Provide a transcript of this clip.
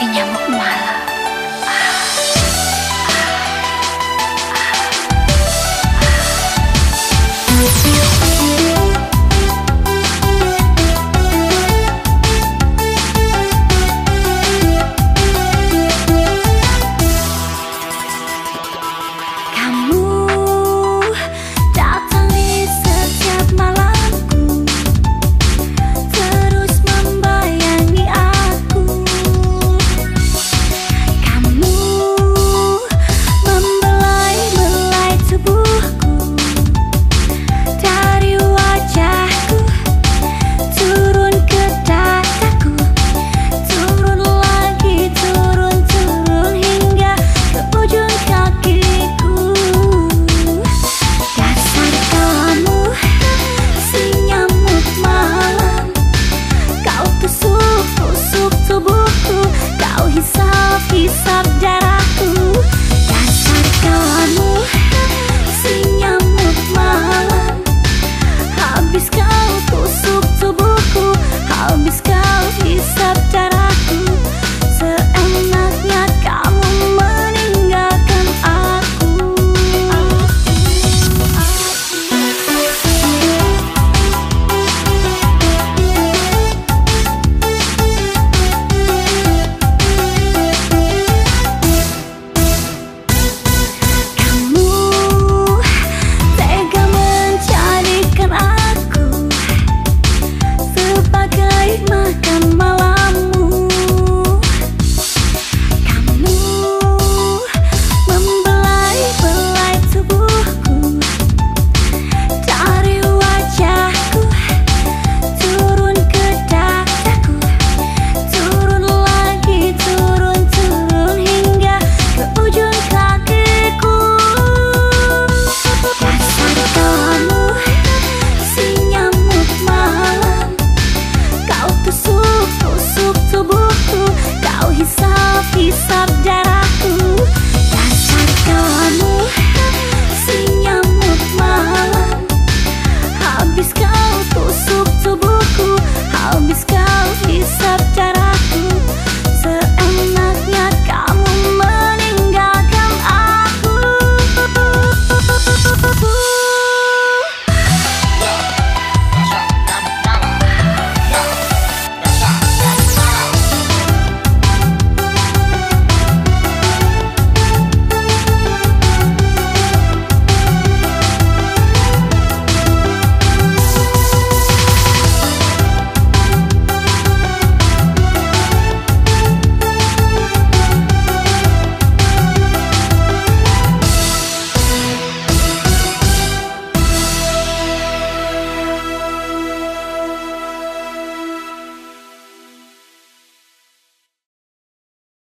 sinh nhà mất ngoại